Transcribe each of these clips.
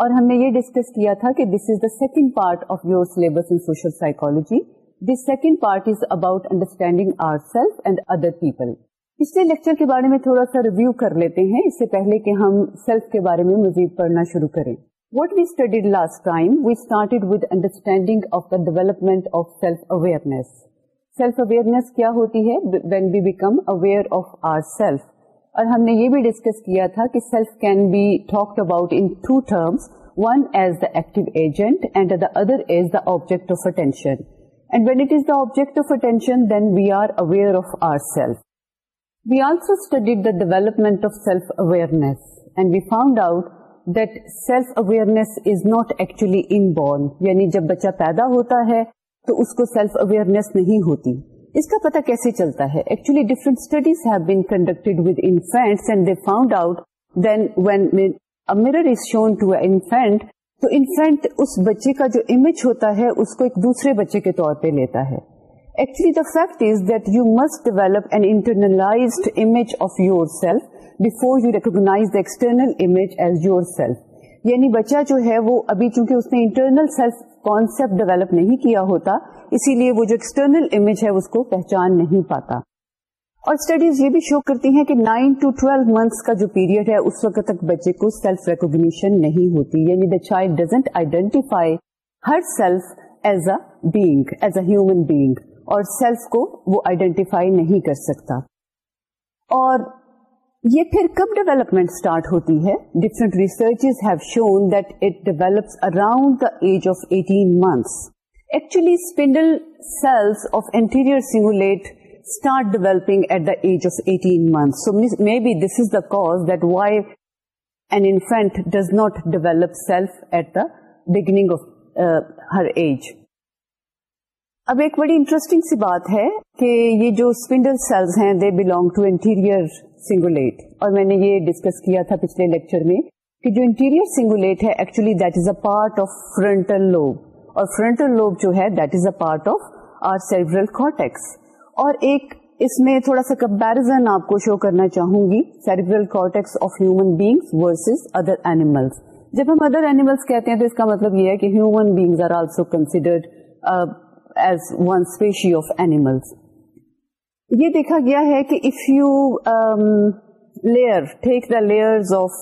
اور ہم نے یہ ڈسکس کیا تھا کہ this is the second part of your syllabus in social this second part is about understanding our self and other people پچھلے لیکچر کے بارے میں تھوڑا سا ریویو کر لیتے ہیں اس سے پہلے کہ ہم سیلف کے بارے میں مزید پڑھنا شروع کریں what we studied last time we started with understanding of the development of self awareness self awareness کیا ہوتی ہے when we become aware of our self اور ہم نے یہ بھی ڈسکس کیا تھا کہ self can be about in two terms one as the active agent and the other as the object of attention and when it is the object of of attention then we are are aware self we also studied the development of self awareness and we found out that self awareness is not actually inborn یعنی جب بچہ پیدا ہوتا ہے تو اس کو سیلف اویئرنیس نہیں ہوتی اس کا پتا کیسے چلتا ہے actually different studies conducted with infants and they found out then when is shown to infant infant تو اس بچے کا جو امیج ہوتا ہے اس کو ایک دوسرے بچے کے طور پہ لیتا ہے fact is that you you develop the image of your yourself. Yani, یعنی بچہ جو ہے وہ ابھی چونکہ انٹرنل سیلف کانسیپٹ ڈیولپ نہیں کیا ہوتا اسی لیے وہ جو ایکسٹرنل امیج ہے اس کو پہچان نہیں پاتا اور اسٹڈیز یہ بھی شو کرتی ہیں کہ نائن ٹو ٹویلو منتھس کا جو پیریڈ ہے اس وقت تک بچے کو سیلف ریکوگنیشن نہیں ہوتی یعنی the child doesn't identify her self as a being as a human being اور سیلف کو وہ آئیڈینٹیفائی نہیں کر سکتا اور یہ پھر کب ڈیولپمنٹ اسٹارٹ ہوتی ہے different research have shown that it develops around the age of eighteen months actually spindle cells of anterior cingulate start developing at the age of eighteen months may be this is the cause that why an infant does not develop self at the beginning of her age اب ایک بڑی interesting سی بات ہے کہ یہ جو spindle cells ہیں they belong to anterior cingulate اور میں نے یہ ڈسکس کیا تھا پچھلے لیکچر میں کہ جو انٹیریئر سنگولیٹ ہے actually that is a part of frontal lobe اور فرنٹل لوب جو ہے that is a part of our cortex اور ایک اس میں تھوڑا سا کمپیرزن آپ کو شو کرنا چاہوں گی cortex of human beings versus other animals جب ہم ادر اینیملس کہتے ہیں تو اس کا مطلب یہ ہے کہ human beings are also considered as one species of animals یہ دیکھا گیا ہے کہ if you layer take the layers of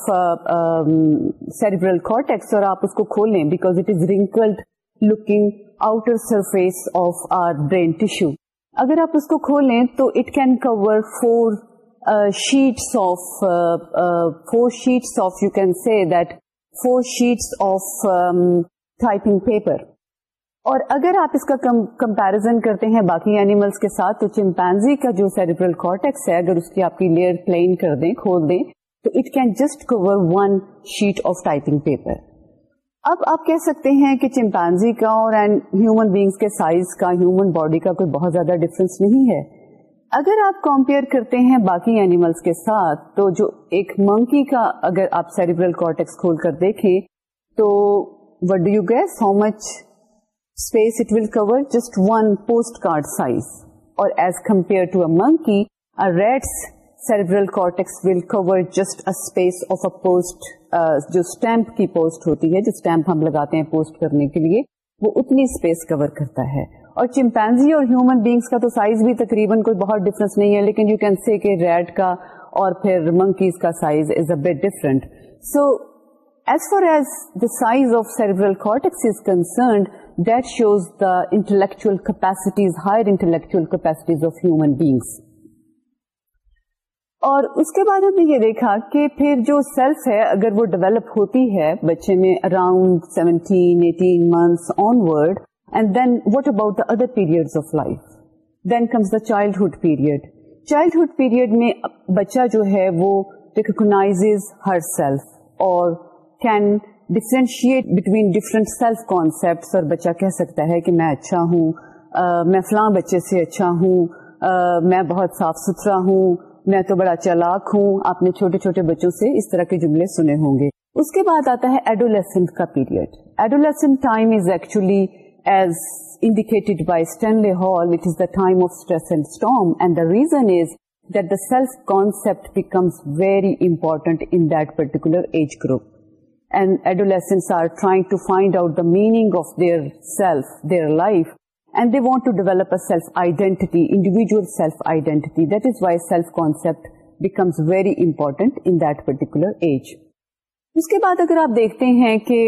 cerebral cortex اور آپ اس کو کھول لیں because it is wrinkled looking outer surface of our brain tissue اگر آپ اس کو کھول لیں تو it can cover four sheets of four sheets of you can see four sheets of typing paper اور اگر آپ اس کا کمپیرزن کرتے ہیں باقی اینیملس کے ساتھ تو چمپینزی کا جو سیریبرل کارٹیکس ہے اگر اس کی آپ کی لیئر پلین کر دیں کھول دیں تو it can just cover one sheet of typing paper اب آپ کہہ سکتے ہیں کہ چمپینزی کا اور ہیومن بینگس کے سائز کا ہیومن باڈی کا کوئی بہت زیادہ ڈفرنس نہیں ہے اگر آپ کمپیئر کرتے ہیں باقی اینیملس کے ساتھ تو جو ایک منکی کا اگر آپ سیریبرل کارٹیکس کھول کر دیکھیں تو what do you guess how much space it will cover just one postcard size اور as compare to a monkey red cerebral cortex will cover just اسپیسٹ جو اسٹمپ کی پوسٹ ہوتی ہے جو اسٹمپ ہم لگاتے ہیں پوسٹ کرنے کے لیے وہ اتنی اسپیس کور کرتا ہے اور چمپینزی اور ہیومن بینگس کا تو سائز بھی تقریباً کوئی بہت ڈفرنس نہیں ہے لیکن یو کین سی کہ ریڈ کا اور پھر منکیز کا size is a different so as far as the size of cerebral cortex is concerned capacities higher intellectual beings اور اس کے بعد ہم نے یہ دیکھا کہ پھر جو سیلف ہے اگر وہ ڈیولپ ہوتی ہے بچے میں around seventeen eighteen months onward and then what about the other period of life then comes the childhood period childhood period میں بچہ جو ہے وہ ریکگنائز ہر سیلف اور can differentiate between different self concept اور بچہ کہہ سکتا ہے کہ میں اچھا ہوں میں فلاں بچے سے اچھا ہوں میں بہت صاف ستھرا ہوں میں تو بڑا چالاک ہوں آپ نے چھوٹے چھوٹے بچوں سے اس طرح کے جملے سنے ہوں گے اس کے بعد آتا ہے ایڈولیسنٹ کا period adolescent time is actually as indicated by Stanley Hall it is the time of stress and storm and the reason is that the self concept becomes very important in that particular age group and adolescents are trying to find out the meaning of their self their life and they want to develop a self identity individual self identity that is why self concept becomes very important in that particular age اس کے بعد اگر آپ دیکھتے ہیں کہ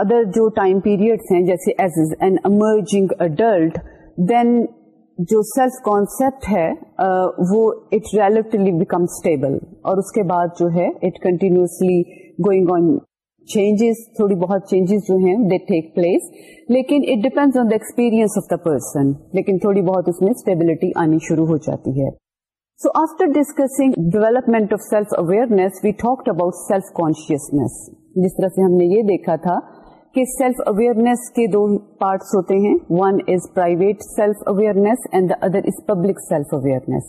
other جو time period ہیں جیسے as is an emerging adult then جو سیلف کانسپٹ ہے وہ اٹ ریلیٹلی بیکم اسٹیبل اور اس کے بعد جو ہے it continuously going on changes تھوڑی بہت چینجز جو ہیں دے ٹیک پلیس لیکن it depend on the experience of the person لیکن تھوڑی بہت اس میں اسٹیبلٹی آنی شروع ہو جاتی ہے so after discussing development of self awareness we talked about self consciousness جس طرح سے ہم نے یہ دیکھا تھا کہ سیلف اویئرنیس کے دو پارٹس ہوتے ہیں one is private self awareness and the other is public self awareness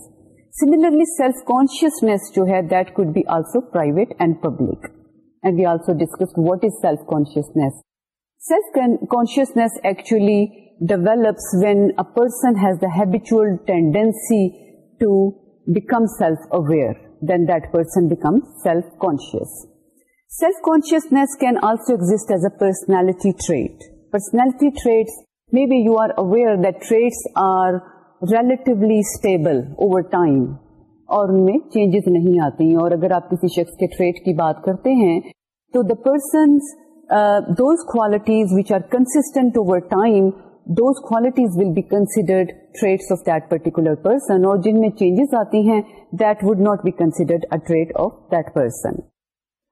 similarly self consciousness جو ہے that could be also private and public and we also discussed what is self-consciousness. Self-consciousness actually develops when a person has the habitual tendency to become self-aware, then that person becomes self-conscious. Self-consciousness can also exist as a personality trait. Personality traits, maybe you are aware that traits are relatively stable over time. اور ان میں changes نہیں آتی ہیں اور اگر آپ کسی شخص کے ٹریٹ کی بات کرتے ہیں تو the person those qualities qualities which are constant over time those will be considered of that particular person اور جن میں چینجز آتی ہیں that would not be considered a trait of that person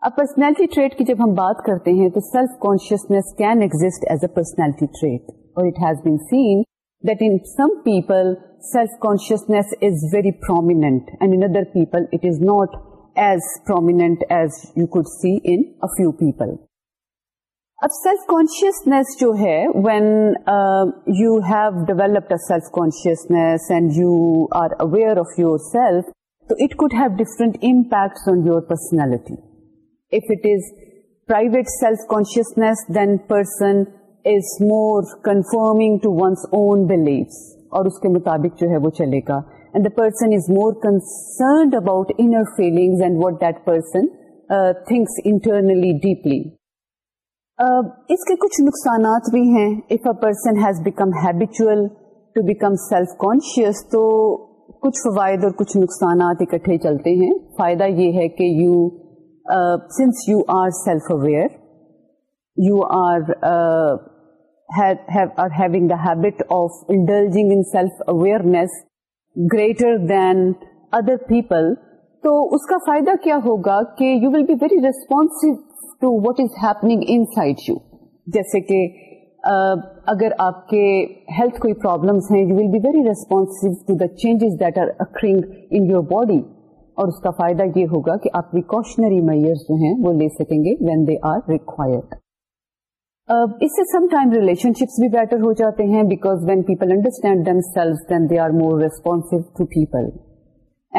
اب پرسنالٹی ٹریٹ کی جب ہم بات کرتے ہیں تو self consciousness can exist as a personality trait اور it has been seen that in some people self consciousness is very prominent and in other people it is not as prominent as you could see in a few people اب self consciousness جو ہے when you have developed a self consciousness and you are aware of your self تو it could have different impacts on your personality if it is private self consciousness then person is more conforming to one's own beliefs اور اس کے مطابق جو ہے وہ چلے گا and the person is more concerned about inner انگس what thinks internally deeply اس کے کچھ نقصانات بھی ہیں if a person has become habitual to become self conscious تو کچھ فوائد اور کچھ نقصانات اکٹھے چلتے ہیں فائدہ یہ ہے کہ you sense you are self aware you are habit of indulging awareness greater than other people تو اس کا فائدہ کیا ہوگا کہ you will be very response to what is happening inside you جیسے کہ اگر آپ کے ہیلتھ کوئی پرابلم ہیں you will be very response the changes that are occurring in your body اور اس کا فائدہ یہ ہوگا کہ آپ پریکاشنری میئر جو ہیں وہ لے سکیں گے when they are required Uh, اس سے سم ٹائم ریلیشن شپس بھی بیٹر ہو جاتے ہیں because when people understand them self then they are more response people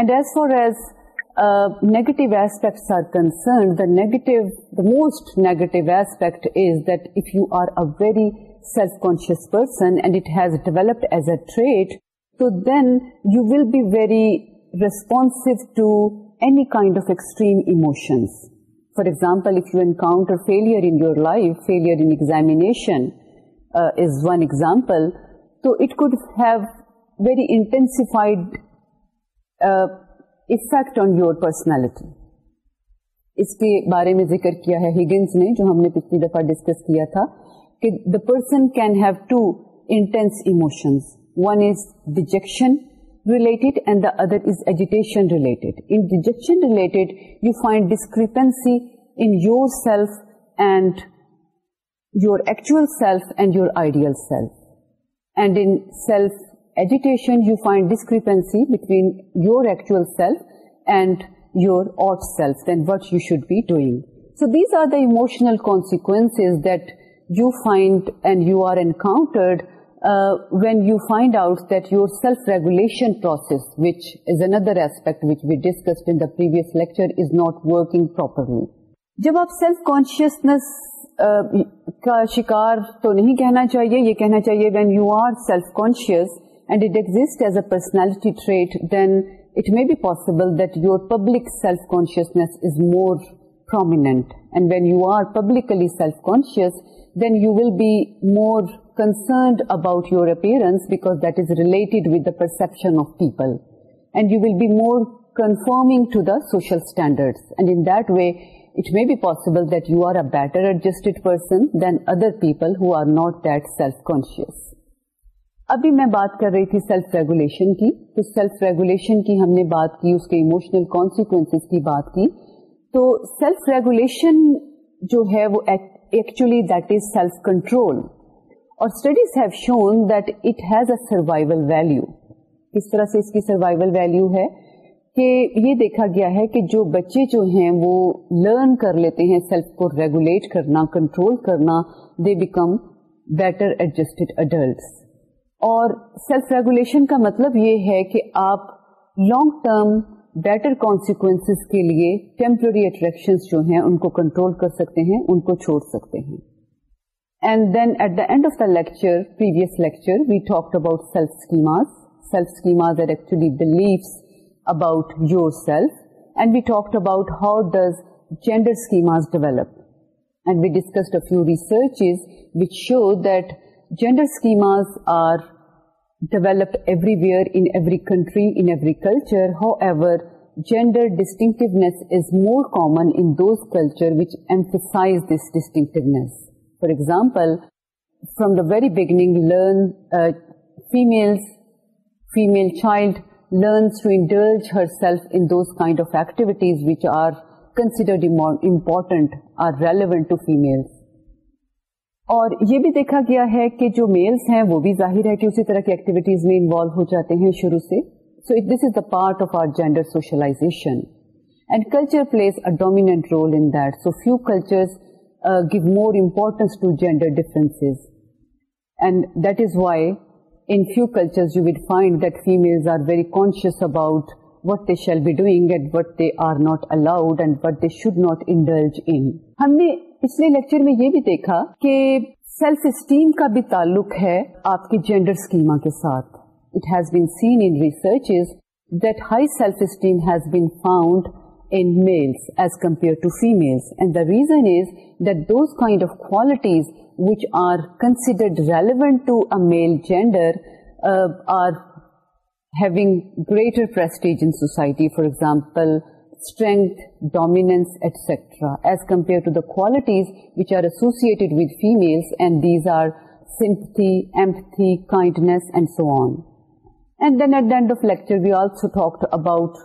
and as far as negative aspects are concern the negative the most negative aspect is that if you are a very self conscious person and it has developed as a trait تو then you will be very responsive to any kind of extreme emotions failure in failure life failure is one example تو it have have very intensified effect on your personality اس کے بارے میں ذکر کیا ہے ہگنس نے جو ہم نے پچھلی دفعہ ڈسکس کیا تھا کہ the person can have two intense emotions one is dejection related and the other is agitation related. In dejection related, you find discrepancy in yourself and your actual self and your ideal self. And in self-agitation, you find discrepancy between your actual self and your ought self, then what you should be doing. So these are the emotional consequences that you find and you are encountered when you find out that self-regulation self regulation process another is another aspect discussed we discussed previous lecture is not working properly جب آپ self consciousness کا شکار تو نہیں کہنا چاہیے یہ کہنا چاہیے when you are self conscious and it exists as a personality trait then it may be possible that your public self consciousness is more prominent and when you are publicly self conscious then you will be more concerned about your appearance because that is related with the perception of people and you will be more conform to the social standard and in way it may be possible that you are a better adjust person than other people Hare not that self کاس ابھی میں بات کر رہی تھی self regulation کی تو self regulation کی ہم نے بات کی اس کے کانسیکوینس کی بات کی تو سیلف ریگولیشن جو ہے وہ actually that is self control اور studies have shown that it has a survival value کس طرح سے اس کی سروائول ویلو ہے کہ یہ دیکھا گیا ہے کہ جو بچے جو ہیں وہ لرن کر لیتے ہیں سیلف کو ریگولیٹ کرنا کنٹرول کرنا they become better adjusted adults اور سیلف ریگولیشن کا مطلب یہ ہے کہ آپ لانگ ٹرم بیٹر کانسیکوینس کے لیے ٹیمپرری اٹریکشن جو ہیں ان کو کنٹرول کر سکتے ہیں ان کو چھوڑ سکتے ہیں اینڈ دین ایٹ داڈ of the lecture what about self self is about your self and we talk about how does genders develop and we discuss which show gender schemas are developed everywhere however gender ڈسٹنکٹنیس is more commons culture wise this distinctiveness for example uh, learns the very herself learn female female child activities which are considered important or relevant to females. اور یہ بھی دیکھا گیا ہے کہ جو mills ہیں وہ بھی ظاہر ہے کہ اسی طرح کی ایکٹیویٹیز میں انوالو ہو جاتے ہیں شروع سے so it this is the part of our gender socialization and culture plays a dominant role in that so few cultures give more importance to gender difference and that is why in few cultures about what they shall be doing what they are not allowed and what they should not انڈلڈ in ہم نے پچھلے lecture میں یہ بھی دیکھا کہ self esteem کا بھی تعلق ہے آپ کے جینڈر اسکیم کے ساتھ it has been seen in research is that high self esteem has been found in males as compared to females. And the reason is that those kind of qualities which are considered relevant to a male gender uh, are having greater prestige in society, for example, strength, dominance, etc., as compared to the qualities which are associated with females, and these are sympathy, empathy, kindness, and so on. And then at the end of lecture, we also talked about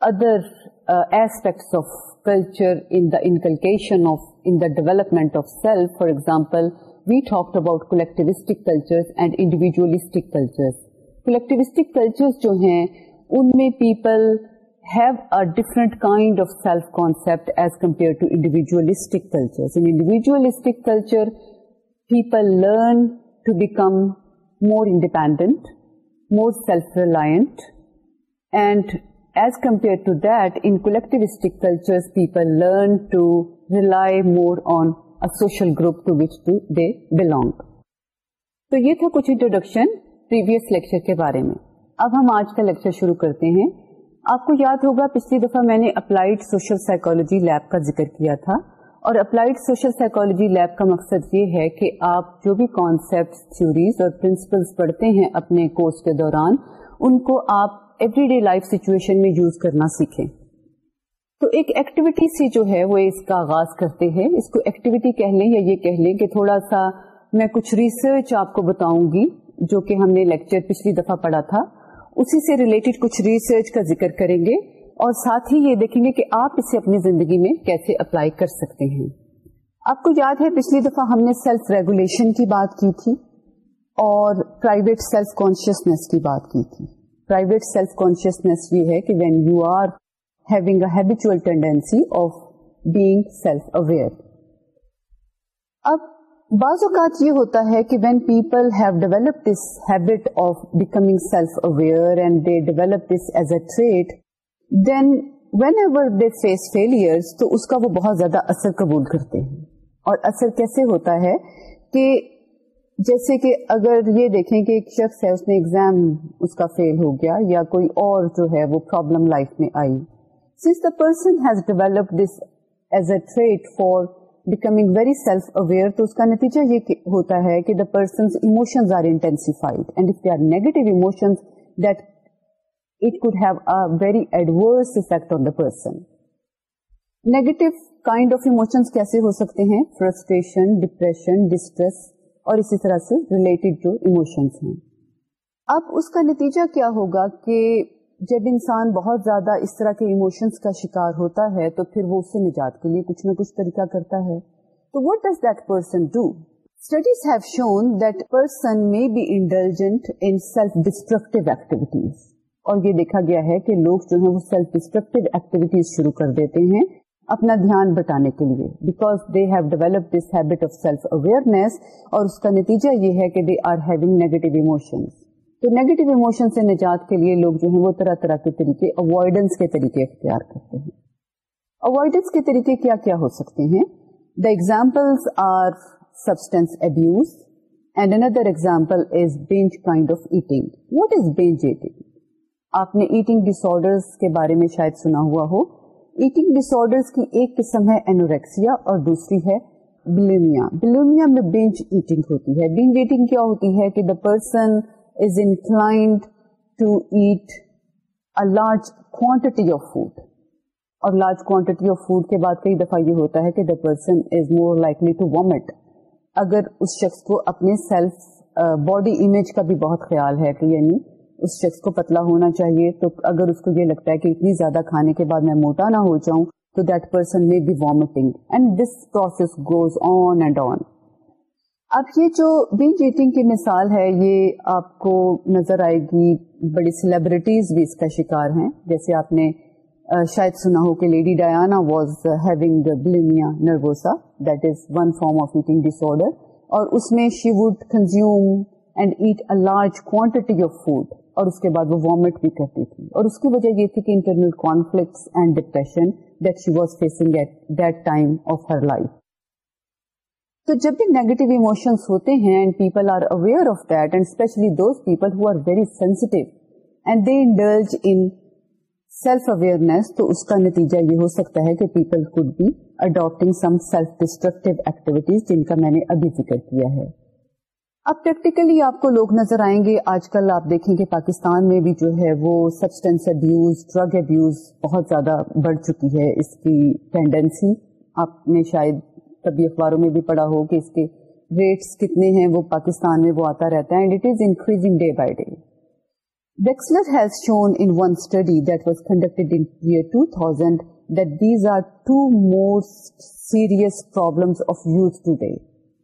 other aspects of culture in the calculation development of self for example we talk about collectivistics and individualistic cultures جو ہیں ان میں people have a different kind of self concept as compare to individualistic individualistic culture people learn to become more independent more self reliant and as compare کے بارے میں اب ہم آج کا لیکچر شروع کرتے ہیں آپ کو یاد ہوگا پچھلی دفعہ میں نے اپلائیڈ سوشل سائیکولوجی لیب کا ذکر کیا تھا اور اپلائڈ سوشل سائیکولوجی لیب کا مقصد یہ ہے کہ آپ جو بھی کانسیپٹ تھوریز اور پرنسپلس پڑھتے ہیں اپنے کورس کے دوران ان کو آپ ایوری ڈے لائف سچویشن میں یوز کرنا سیکھیں تو ایک ایکٹیویٹی سے جو ہے وہ اس کا آغاز کرتے ہیں اس کو ایکٹیویٹی کہہ لیں یا یہ کہہ لیں کہ تھوڑا سا میں کچھ ریسرچ آپ کو بتاؤں گی جو کہ ہم نے لیکچر پچھلی دفعہ پڑھا تھا اسی سے ریلیٹڈ کچھ ریسرچ کا ذکر کریں گے اور ساتھ ہی یہ دیکھیں گے کہ آپ اسے اپنی زندگی میں کیسے اپلائی کر سکتے ہیں آپ کو یاد ہے پچھلی دفعہ ہم نے سیلف ریگولیشن کی بات کی تھی اور پرائیویٹ سیلف کانشیسنیس کی بات کی تھی پرائیویٹ سیلف سیلف کانشیسنیس یہ ہے کہ when you are having a tendency of being aware اب بعض اوقات یہ ہوتا ہے کہ when people have develop this habit of becoming self aware and they develop this as a trait then whenever they face failure تو اس کا وہ بہت زیادہ اثر قبول کرتے ہیں اور اثر کیسے ہوتا ہے کہ جیسے کہ اگر یہ دیکھیں کہ ایک شخص ہے اس نے ایگزام اس کا فیل ہو گیا یا کوئی اور جو ہے وہ پرابلم لائف میں I since the person has develop this as a trait for becoming very self aware تو اس کا نتیجہ یہ ہوتا ہے کہ the persons are are intensified and if they negative that it could have a very adverse effect on the person negative kind of emotions کیسے ہو سکتے ہیں فرسٹریشن ڈپریشن ڈسٹریس اور اسی طرح سے ریلیٹڈ جو ایموشنس ہیں اب اس کا نتیجہ کیا ہوگا کہ جب انسان بہت زیادہ اس طرح کے ایموشنس کا شکار ہوتا ہے تو پھر وہ اس سے نجات کے لیے کچھ نہ کچھ طریقہ کرتا ہے تو what does that person do studies shown that اور یہ دیکھا گیا ہے کہ لوگ جو ہیں وہ سیلف ڈسٹرکٹیو ایکٹیویٹیز شروع کر دیتے ہیں اپنا دھیان بٹانے کے لیے because they have develop this habit of self awareness اور اس کا نتیجہ یہ ہے کہ they are having negative negative تو ایموشن سے نجات کے لیے لوگ جو ہیں وہ طرح طرح کے طریقے اوائڈنس کے طریقے اختیار کرتے ہیں اوائڈنس کے طریقے کیا کیا ہو سکتے ہیں the example are substance abuse and another example is binge kind of eating what is binge eating آپ نے ایٹنگ ڈس آرڈر کے بارے میں شاید سنا ہوا ہو ایٹنگ ڈس آرڈر کی ایک قسم ہے اینوریکسیا اور دوسری ہے بلومیا بلومیا میں بینچ ایٹنگ ہوتی ہے بینچ ایٹنگ کیا ہوتی ہے کہ the person is inclined to eat a large quantity of food اور لارج کوانٹٹی آف فوڈ کے بعد کئی دفعہ یہ ہوتا ہے کہ the person is more likely to vomit اگر اس شخص کو اپنے سیلف باڈی امیج کا بھی بہت خیال ہے کہ یعنی اس شخص کو پتلا ہونا چاہیے تو اگر اس کو یہ لگتا ہے کہ اتنی زیادہ کھانے کے بعد میں موٹا نہ ہو جاؤں تو that person be vomiting and and this process goes on on اب یہ جو بینج ایٹنگ کی مثال ہے یہ آپ کو نظر آئے گی بڑی سیلبریٹیز بھی اس کا شکار ہیں جیسے آپ نے شاید سنا ہو کہ lady Diana was having nervosa that is one form of eating disorder اور اس میں she would consume and eat a large quantity of food اور اس کے بعد وہ وامٹ بھی کرتی تھی اور اس کی وجہ یہ تھی کہ internal conflicts and depression that she was facing at that time of her life تو جب بھی نیگیٹو ایموشنس ہوتے ہیں and people are aware of that and especially those people who are very sensitive and they indulge in self awareness تو اس کا نتیجہ یہ ہو سکتا ہے کہ people could be adapting some self destructive activities جن کا میں نے ابھی ذکر کیا ہے اب پریکٹیکلی آپ کو لوگ نظر آئیں گے آج کل آپ دیکھیں کہ پاکستان میں بھی جو ہے وہ سبسٹینس ابیوز ڈرگ ابیوز بہت زیادہ بڑھ چکی ہے اس کی ٹینڈنسی آپ نے شاید کبھی اخباروں میں بھی پڑھا ہو کہ اس کے ریٹس کتنے ہیں وہ پاکستان میں وہ آتا رہتا ہے and it is increasing day by day Wexler has shown in one study that was conducted in year 2000 that these are two most serious problems of youth today.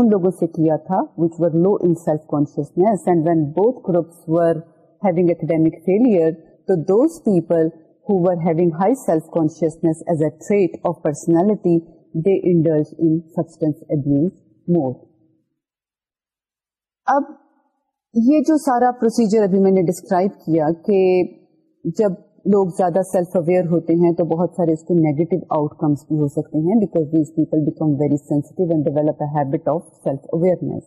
ان لوگوں سے کیا تھا which were low in self consciousness and when both groups were having academic failure تو those people high self consciousness as a trait of personality they indulge in substance abuse more اب یہ جو سارا پروسیجر ابھی میں نے describe کیا کہ جب لوگ زیادہ سیلف اویئر ہوتے ہیں تو بہت سارے اس کے نیگیٹو آؤٹ کمس بھی ہو سکتے ہیں because these people become very sensitive and develop a habit of self awareness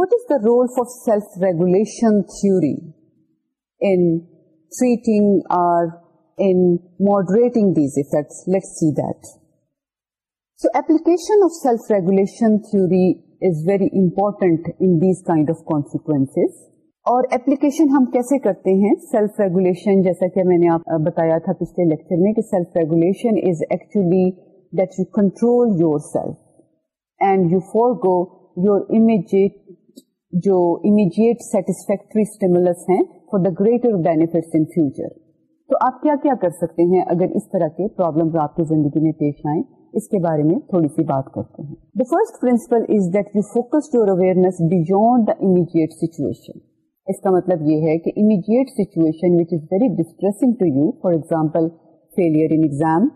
what is the role for self regulation theory in treating or in moderating these effects let see that so application of self regulation theory is very important in these kind of consequence اور application ہم کیسے کرتے ہیں self regulation جیسا کہ میں نے آپ بتایا تھا پچھلے لیکچر میں کہ self regulation is actually that you control your self and you forgo your immediate جو امیجیٹ سیٹسفیکٹری اسٹیمولس ہیں for the greater benefits in future تو آپ کیا کیا کر سکتے ہیں اگر اس طرح کے پرابلم آپ کی زندگی میں پیش آئیں اس کے بارے میں تھوڑی سی بات کرتے ہیں the first principle is that you focus your awareness beyond the immediate situation اس کا مطلب یہ ہے کہ immediate situation which is very distressing to you for example failure in exam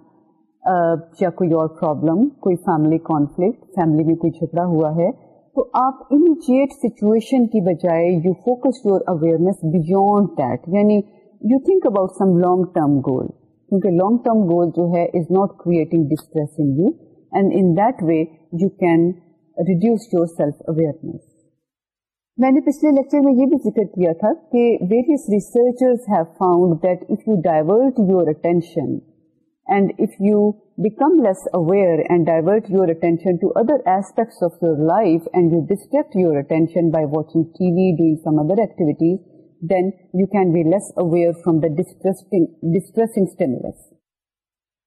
یا کوئی اور پرابلم کوئی فیملی کانفلکٹ فیملی میں کوئی جھگڑا ہوا ہے تو آپ امیجیٹ سچویشن کی بجائے you focus your awareness beyond that یعنی you think about some long term goal کیونکہ لانگ ٹرم گول جو ہے is not creating distress in you and in that way you can reduce your self awareness میں نے پچھلے lecture میں یہ بھی ذکر کیا تھا کہ various researchers have found that if you divert your attention and if you become less aware and divert your attention to other aspects of your life and you distract your attention by watching T V doing some other activities then you can be less aware from the distressing stimulus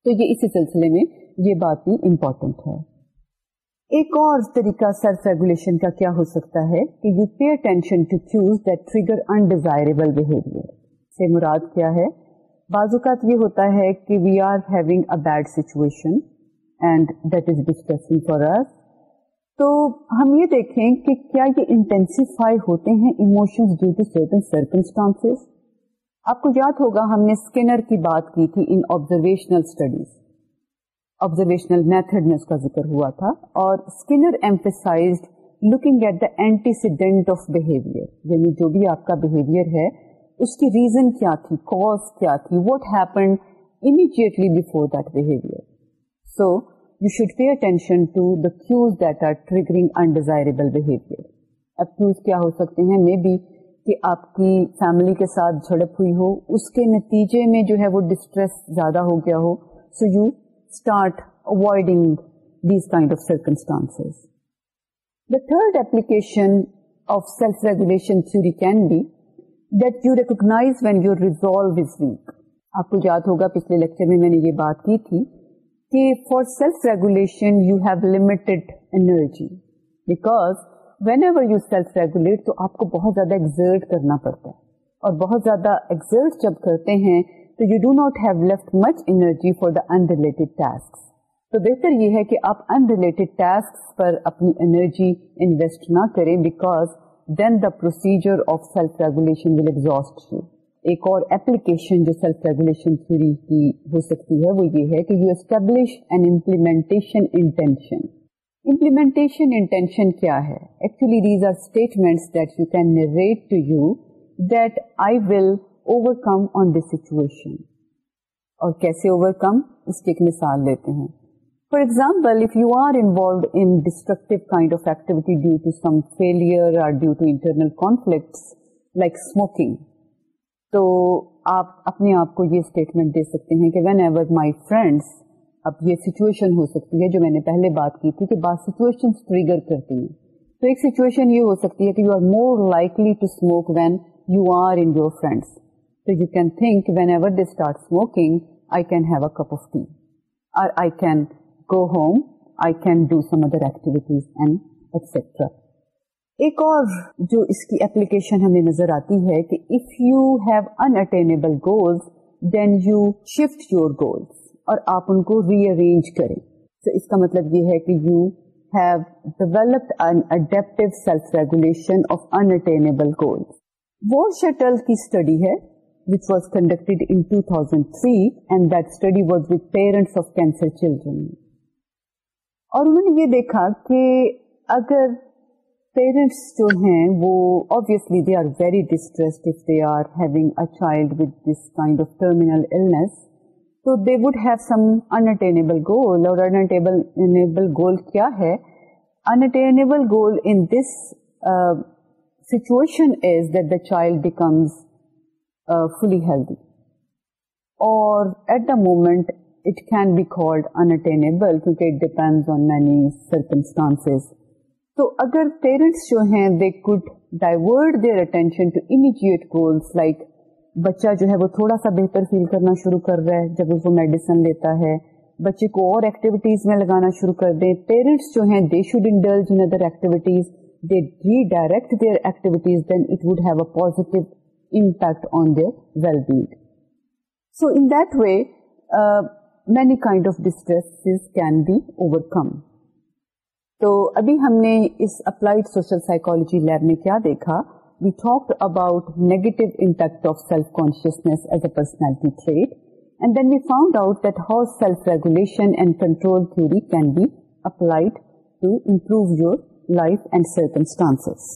تو یہ اسی سلسلے میں یہ بات بھی important ہے ایک اور طریقہ سیلف ریگولیشن کا کیا ہو سکتا ہے کہ you pay attention to choose that behaviour سے مراد کیا ہے بعض اوقات یہ ہوتا ہے کہ we are having a bad situation and that is discussing for ارف تو ہم یہ دیکھیں کہ کیا یہ انٹینسیفائی ہوتے ہیں ڈیو ٹو سرٹن سرکمسٹانس آپ کو یاد ہوگا ہم نے اسکنر کی بات کی تھی ان آبزرویشنل اسٹڈیز آبزرویشنل میتھڈ میں اس کا ذکر ہوا تھا اور Skinner emphasized looking at the antecedent of behaviour یعنی جو بھی آپ کا بہیویئر ہے اس کی ریزن کیا تھی کاز کیا تھی what happen immediately before that behaviour so you should pay attention to the cues that are triggering undesirable behaviour اب کیوز کیا ہو سکتے ہیں مے بی کہ آپ کی فیملی کے ساتھ جھڑپ ہوئی ہو اس کے نتیجے میں جو ہے وہ ڈسٹریس زیادہ ہو گیا ہو سو یو پچھلے میں نے یہ بات کی تھی کہ for self regulation you have limited energy because regulate تو آپ کو بہت زیادہ پڑتا ہے اور بہت زیادہ you do left much related task تو بہتر یہ ہے کہ آپ پر اپنی انرجی انویسٹ نہ کریں جو سیلف ریگولیشن کیا ہے over come on this situation اور کیسے اوور کم اس کی ایک مثال لیتے ہیں for example if you are in destructive kind of activity تو آپ اپنے آپ کو یہ اسٹیٹمنٹ دے سکتے ہیں کہ وین ایور مائی فرینڈس اب یہ سچویشن ہو سکتی ہے جو میں نے پہلے بات کی تھی کہ بعض سچویشن ٹریگر کرتی ہیں تو ایک سچویشن یہ ہو سکتی ہے کہ you are more likely to smoke when you are in your friends So you can can can can think whenever they start smoking, I I I have a cup of tea. Or go home, do some other activities and etc. جو اس application ہمیں نظر آتی ہے کہ if you have untenable goals then you shift your goals اور آپ ان کو ری ارینج کریں اس کا مطلب یہ ہے کہ you have developed untenable goals وہ شٹل کی اسٹڈی ہے which was conducted in 2003 and that study was with parents of cancer children. اور انہوں نے یہ دیکھا کہ اگر پیرنٹس جو ہیں وہ obviously they are very distressed if they are having a child with this kind of terminal illness تو they would have some unattainable goal اور unattainable goal کیا ہے unattainable goal in this uh, situation is that the child becomes flavour at the moment it can be called انٹین کیونکہ بچہ جو ہے وہ تھوڑا سا بہتر فیل کرنا شروع کر رہا ہے جب وہ میڈیسن لیتا ہے بچے کو اور ایکٹیویٹیز میں لگانا شروع کر دیں پیرنٹس جو ہیں they they should in other activities activities redirect their then it have a impact on their well bad so in they many kind of distress can be overcome تو ابھی ہم نے کیا دیکھا we talk about consciousness as a personality threat and then we found out that how self regulation and control can be applied to improve your life and circumstances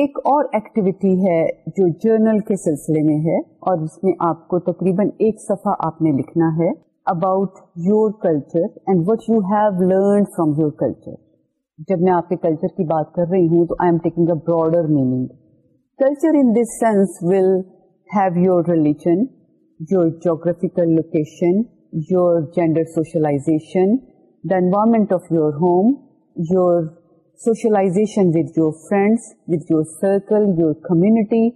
ایک اور activity ہے جو جرنل کے سلسلے میں ہے اور اس میں آپ کو تقریباً ایک صفحہ آپ نے لکھنا ہے about your culture and what you have learn from your culture جب میں آپ کے کلچر کی بات کر رہی ہوں تو I am taking a broader meaning culture in this sense will have your religion your geographical location your gender socialization the environment of your home your socialization with your friends with your circle your community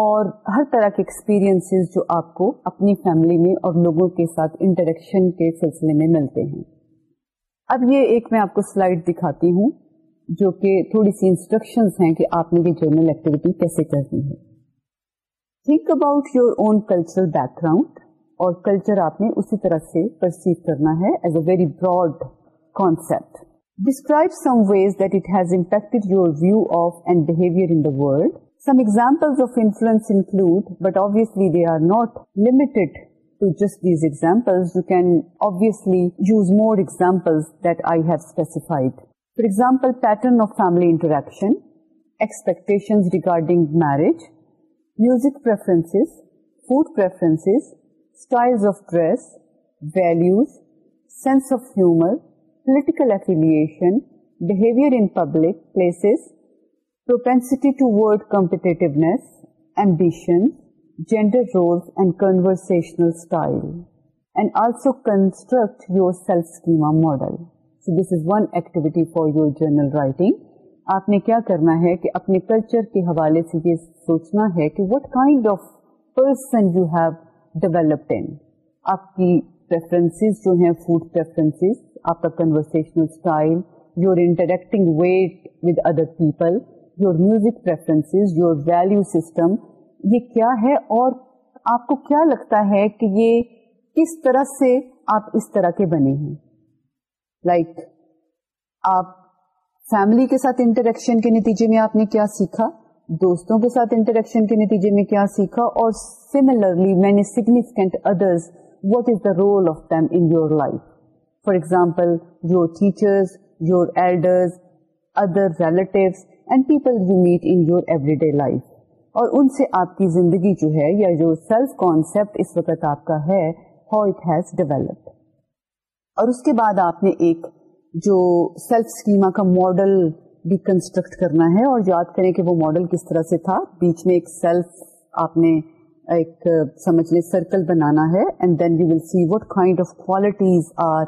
اور ہر طرح کے experience جو آپ کو اپنی family میں اور لوگوں کے ساتھ انٹریکشن کے سلسلے میں ملتے ہیں اب یہ ایک میں آپ کو سلائڈ دکھاتی ہوں جو کہ تھوڑی سی انسٹرکشن ہیں کہ آپ نے یہ جرنل ایکٹیویٹی کیسے کرنی ہے think about your own cultural background اور کلچر آپ نے اسی طرح سے پرسیو کرنا ہے as a very broad concept describe some ways these امپیکٹرپلفلسلیٹ آئیڈ فارمپل پیٹرنکشن ریگارڈنگ میرے music sense of humour political affiliation in public places پروپینسٹیونیس ambition gender role conversational style also construct یورا model so this is one activity for your journal writing آپ نے کیا کرنا ہے کہ اپنے کلچر کے حوالے سے یہ سوچنا ہے کہ وٹ کائنڈ آف پر آپ کی فوڈ آپ کا conversational style your interacting wait with other people your music your value system یہ کیا ہے اور آپ کو کیا لگتا ہے کہ یہ کس طرح سے آپ اس طرح کے بنے ہیں لائک like, آپ فیملی کے ساتھ انٹریکشن کے نتیجے میں آپ نے کیا سیکھا دوستوں کے ساتھ انٹریکشن کے نتیجے میں کیا سیکھا اور similarly many significant others what is the role of in your life for example your teachers your elders other relatives and people you meet in your everyday life اور ان سے آپ کی زندگی جو ہے یا جو سیلف کانسیپٹ اس وقت آپ کا ہے ہاؤ اٹ ہیز ڈیولپڈ اور اس کے بعد آپ نے ایک جو سیلف اسکیما کا ماڈل بھی کنسٹرکٹ کرنا ہے اور یاد کریں کہ وہ ماڈل کس طرح سے تھا بیچ میں ایک سیلف آپ نے ایک سمجھ لیں سرکل بنانا ہے and then you will see what kind of qualities are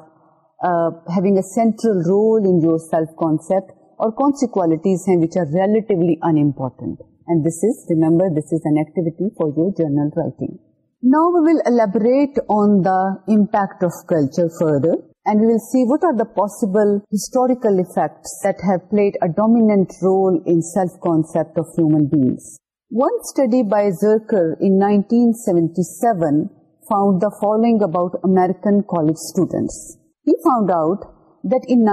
he a central role انف کانسپٹ اور کون سی کوالٹیز ہیں ان important and this is remember this is an activity for your journal now we'll elaborate on the impact of culture further and we'll see what are the possible historical effect that have played a dent role انف concept of human beings one study by زرکرٹی seven found the following about American college students found آؤٹینکن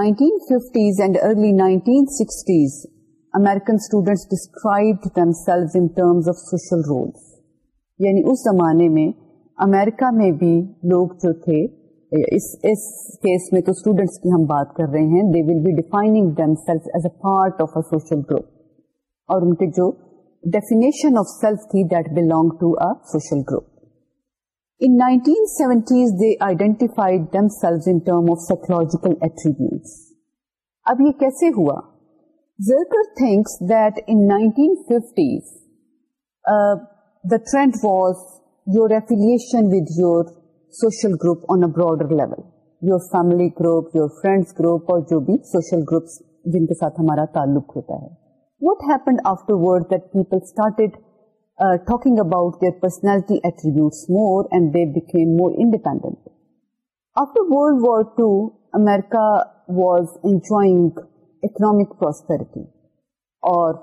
یعنی اس زمانے میں امریکہ میں بھی لوگ جو تھے ہم بات کر رہے ہیں ان کے جو definition of that belong to social group لیولر family group your friends group اور جو بھی سوشل گروپس جن کے ساتھ ہمارا تعلق ہوتا ہے what happened after talking about their personality attributes more and more independent اور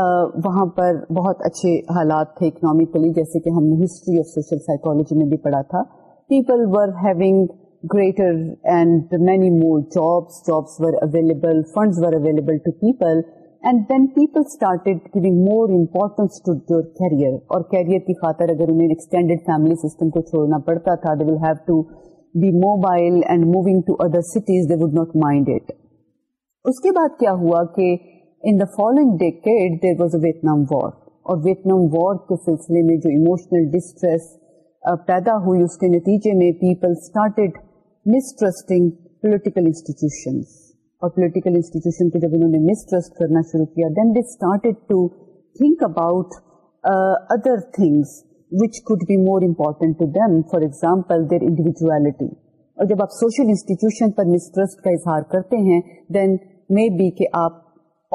uh, وہاں پر بہت اچھے حالات تھے اکنامکلی جیسے کہ ہم نے ہسٹری آف سوشل سائیکولوجی میں بھی پڑھا تھا people were having greater and many more jobs jobs were were available available funds to people Vietnam war اور ویتنام وار کے سلسلے میں جو اموشنل ڈسٹریس پیدا ہوئی اس کے نتیجے میں مسٹرسٹنگ پولیٹیکل انسٹیٹیوشنس اور پولیٹیکل انسٹیٹیوشن کو جب انہوں نے مسٹرسٹ کرنا شروع کیا then they started to think about other things which could be more important to them for example there individuality اور جب آپ سوشل انسٹیٹیوشن پر مسٹرسٹ کا اظہار کرتے ہیں دین مے بی کہ آپ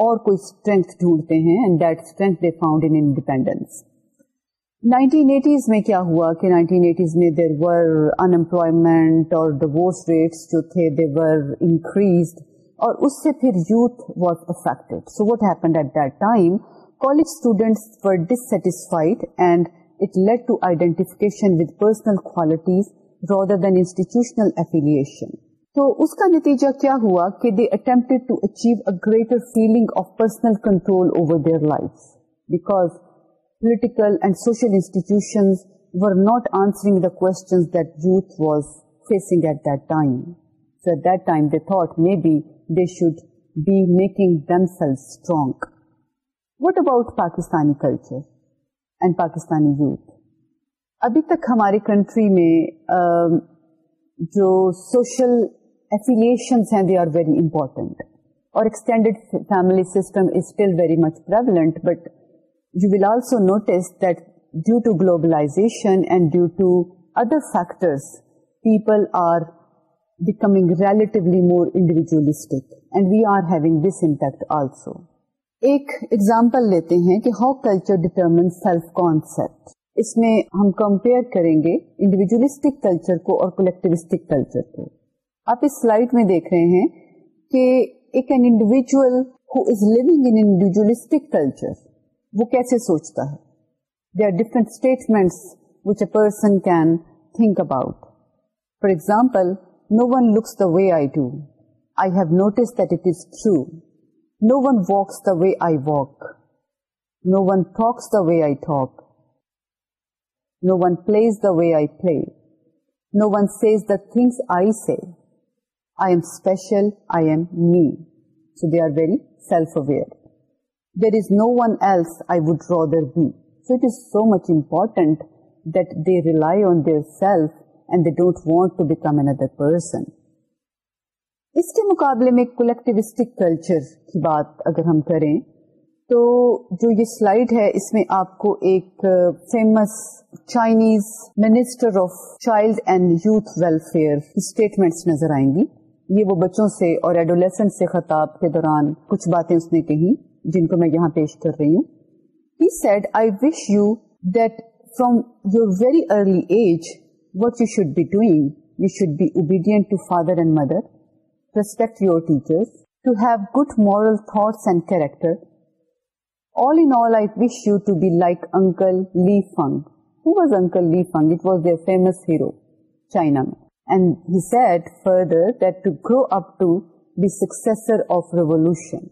اور کوئی اسٹرینتھ ڈھونڈتے ہیں and that strength they found independence 1980s میں کیا ہوا کہ 1980s میں دیر ور انمپلائمنٹ اور ڈوس ریٹس جو تھے دے ور انکریزڈ اور اس سے پھر youth was affect so what happened at that time college students for dissatisfied and it lead to identification with personal qualities rather than institutional affiliation تو اس کا نتیجہ کیا ہوا کہ they attempted to achieve a greater feeling of personal control over their life because political and social institution were not answering the questions that youth was facing at that time set that time that may be should be making them self strong what about Pakistani culture and Pakistani youth ابھی تک ہماری country میں جو social affiliation they are very important اور extended family system is still very much مچلنٹ but you will also notice that due to globalization and due to other factors people are becoming relatively more individualistic and we are having this impact also. لیتے ہیں کہ اس میں ہم compare کریں گے کو اور کو آپ اس سلائڈ میں دیکھ رہے ہیں کہ ایک وہ کیسے سوچتا ہے No one looks the way I do. I have noticed that it is true. No one walks the way I walk. No one talks the way I talk. No one plays the way I play. No one says the things I say. I am special. I am me. So they are very self-aware. There is no one else I would rather be. So it is so much important that they rely on their self and don't don't want to become person اس کے مقابلے میں collectivistic culture کی بات اگر ہم کریں تو جو یہ سلائڈ ہے اس میں آپ کو ایک famous Chinese minister of child and youth welfare statements نظر آئیں گی یہ وہ بچوں سے اور ایڈولیسنٹ سے خطاب کے دوران کچھ باتیں اس نے کہیں جن کو میں یہاں پیش کر رہی ہوں he said I wish you that from your very early age famous hero China میں and he set further up revolution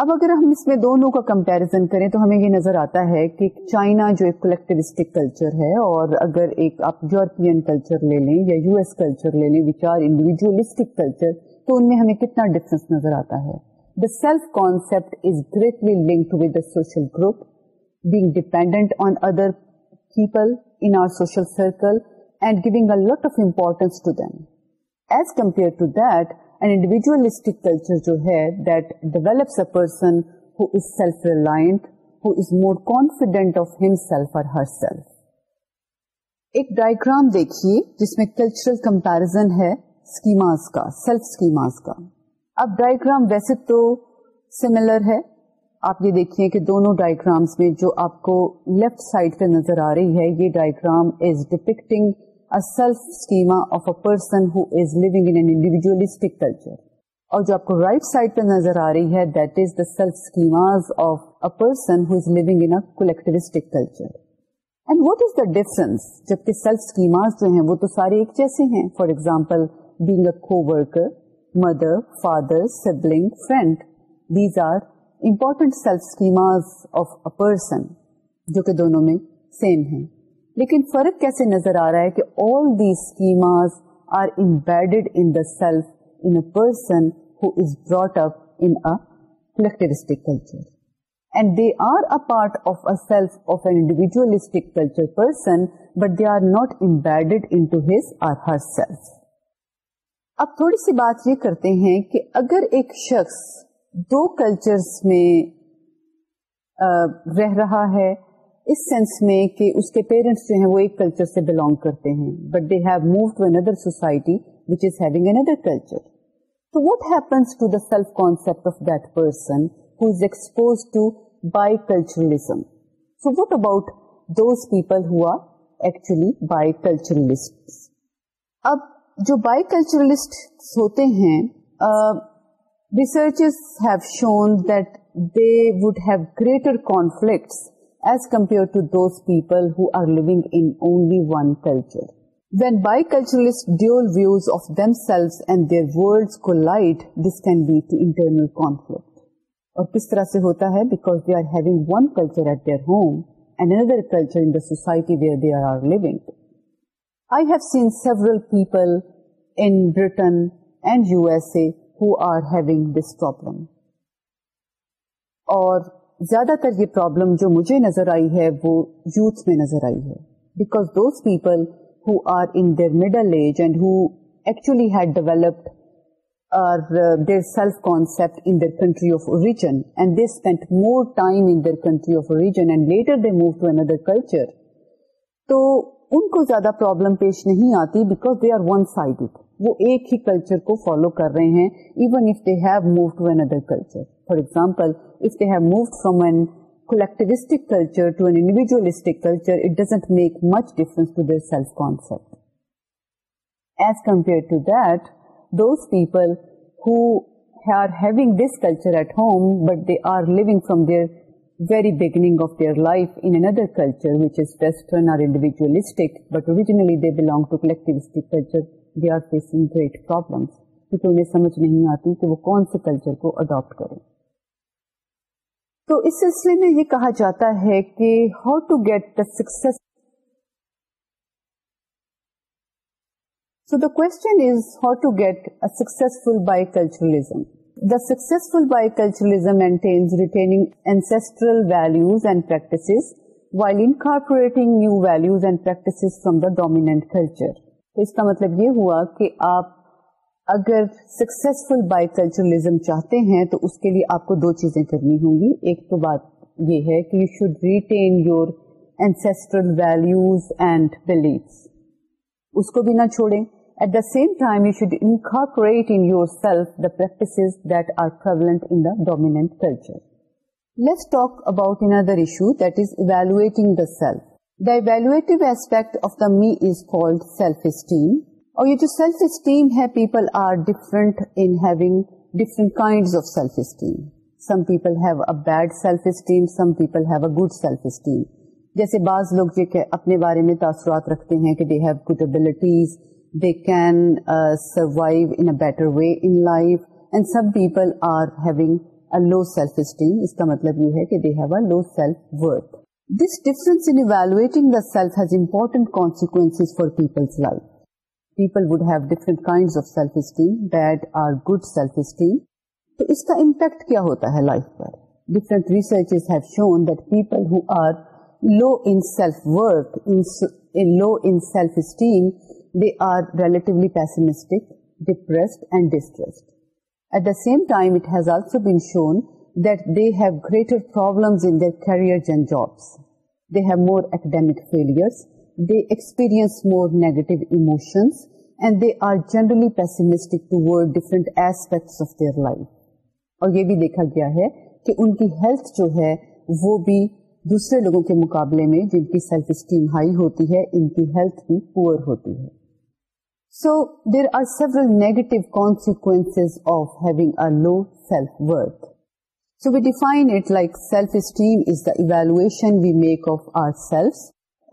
اب اگر ہم اس میں دونوں کا کمپیرزن کریں تو ہمیں یہ نظر آتا ہے کہ چائنا جو ایک کلیکٹوسٹک کلچر ہے اور اگر ایک آپ یورپین کلچر لے لیں یا یو ایس کلچر لے لیں وچ آر انڈیویجلسٹک کلچر تو ان میں ہمیں کتنا ڈفرنس نظر آتا ہے the self concept is greatly linked with the social group being dependent on other people in our social circle and giving a lot of importance to as compare to that جس میں اب diagram ویسے تو similar ہے آپ یہ دیکھیے کہ دونوں ڈائگرامس میں جو آپ کو لیفٹ سائڈ پہ نظر آ رہی ہے یہ diagram is depicting self pressing اور جو آپ کو نظر آ رہی ہے وہ تو سارے ایک جیسے ہیں فار ایگزامپل بینگ اے کو mother father sibling friend these are important self schemas same ہیں لیکن فرق کیسے نظر آ رہا ہے کہ آل دیماز individualistic person but they are not امبائڈ or her self اب تھوڑی سی بات یہ کرتے ہیں کہ اگر ایک شخص دو کلچرز میں رہ رہا ہے اس سینس میں کہ اس کے پیرنٹس جو ہیں وہ ایک کلچر سے بلونگ کرتے ہیں but they have move to another society which is having another culture تو what happens to the self concept of that person who is expose to biculturalism so what about those people who are actually biculturalist اب جو biculturalist ہوتے ہیں research have shown that they would have greater conflicts as compare at year home اینڈرٹی سین سیورس اے ہو آرگ this problem اور زیادہ تر یہ پرابلم جو مجھے نظر آئی ہے وہ یوتھ میں نظر آئی ہے because those people who who are are in in in their their their middle age and and and actually had developed self concept country country of of origin origin they they spend more time later move to another culture تو ان کو زیادہ problem پیش نہیں آتی because they are one side وہ ایک ہی کلچر کو فالو کر رہے ہیں even if they have move to N other culture for example if they have move from an collectivistic culture to an individualistic culture it doesn't make much difference to their self concept as compare to that those people who are having this culture at home but they are living from their very beginning of their life in another culture which is western or individualistic but originally they belong to collectivistic culture they are facing great problems کیونکہ انہیں سمجھ نہیں آتی کہ وہ کون سے culture کو اڈاپٹ کریں تو اس سلسلے میں یہ کہا جاتا ہے کہ how to get the six a successful biculturalism the successful biculturalism maintains retaining ancestral values and practice while incorporating new values and practice from the dominant culture تو اس کا مطلب یہ ہوا کہ آپ اگر سکسیسفل بائی کلچرلزم چاہتے ہیں تو اس کے لیے آپ کو دو چیزیں کرنی ہوں گی ایک تو بات یہ ہے کہ you should retain your ancestral values and beliefs اس کو بھی نہ چھوڑیں at the same time you should incorporate in your self the practice let talk about another issue that is evaluating the self یہ جو سیلف اسٹیم ہے جیسے بعض لوگ اپنے بارے میں تاثرات رکھتے ہیں کہ they have abilities they self esteem اس کا مطلب یہ ہے کہ they have a low self worth This difference in evaluating the self has important consequences for people's life. People would have different kinds of self-esteem, bad or good self-esteem. So, what is the impact on life? Par? Different researches have shown that people who are low in self-worth, in, in low in self-esteem, they are relatively pessimistic, depressed and distressed. At the same time, it has also been shown that یہ بھی دیکھا گیا ہے کہ ان کی health جو ہے وہ بھی دوسرے لوگوں کے مقابلے میں جن کی سیلف اسٹیم ہائی ہوتی ہے ان کی ہیلتھ بھی پور ہوتی ہے so there are negative consequence of having a low self worth so we define it like self esteem is the evaluation we make of our self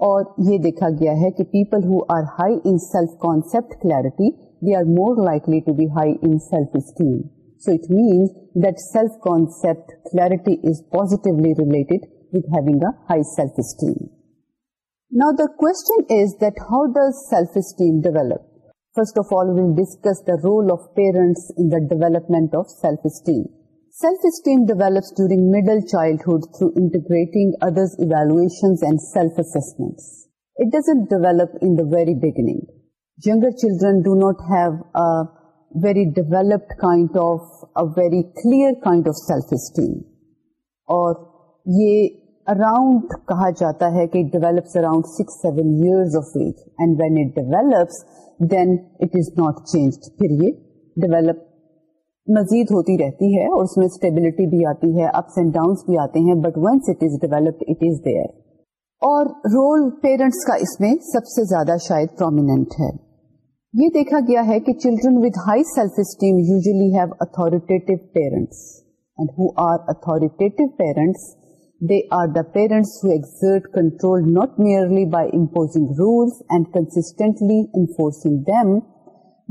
اور یہ دیکھا گیا ہے کہ people who are high in self concept clarity they are more likely to be high in self esteem so it means that self concept clarity is positively related with having a high self esteem نا question is that how does self esteem develop first of all we'll discuss the role of parents in the development of self esteem self esteem develops during middle childhood through integrating other evolution develop انگنیگر children do not he very developed کا very clear kind of self esteem اور یہ around کہا جاتا ہے کہ develops around six seven year of age and when it develops then it not change پھر یہ ڈیولپ مزید ہوتی رہتی ہے اور اس میں اسٹیبلٹی بھی آتی ہے اپس اینڈ ڈاؤن بھی آتے ہیں but once it is developed it is there اور رول پیرنٹس کا اس میں سب سے زیادہ شاید پرومیننٹ ہے یہ دیکھا گیا ہے کہ children with high self esteem usually have authoritative parents and who are authoritative parents they are the parents who control not nearly by imposing rules and constantly enforcing them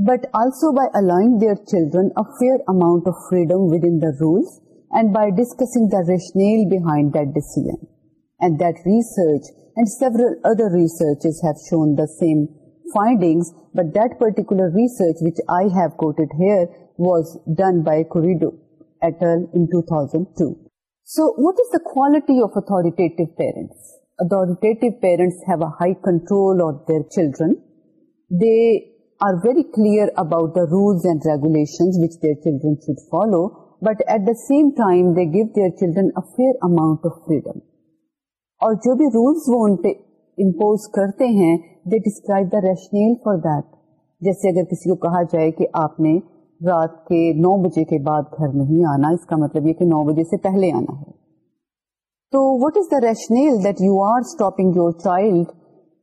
but also by الائر children fair amount but پر very clear about rule regulation children should follow but at the give their children amount اور جو بھی rules کرتے ہیں جیسے اگر کسی کو کہا جائے کہ آپ نے رات کے نو بجے کے بعد گھر نہیں آنا اس کا مطلب یہ کہ نو بجے سے پہلے آنا ہے تو what is the rationale you are stopping your child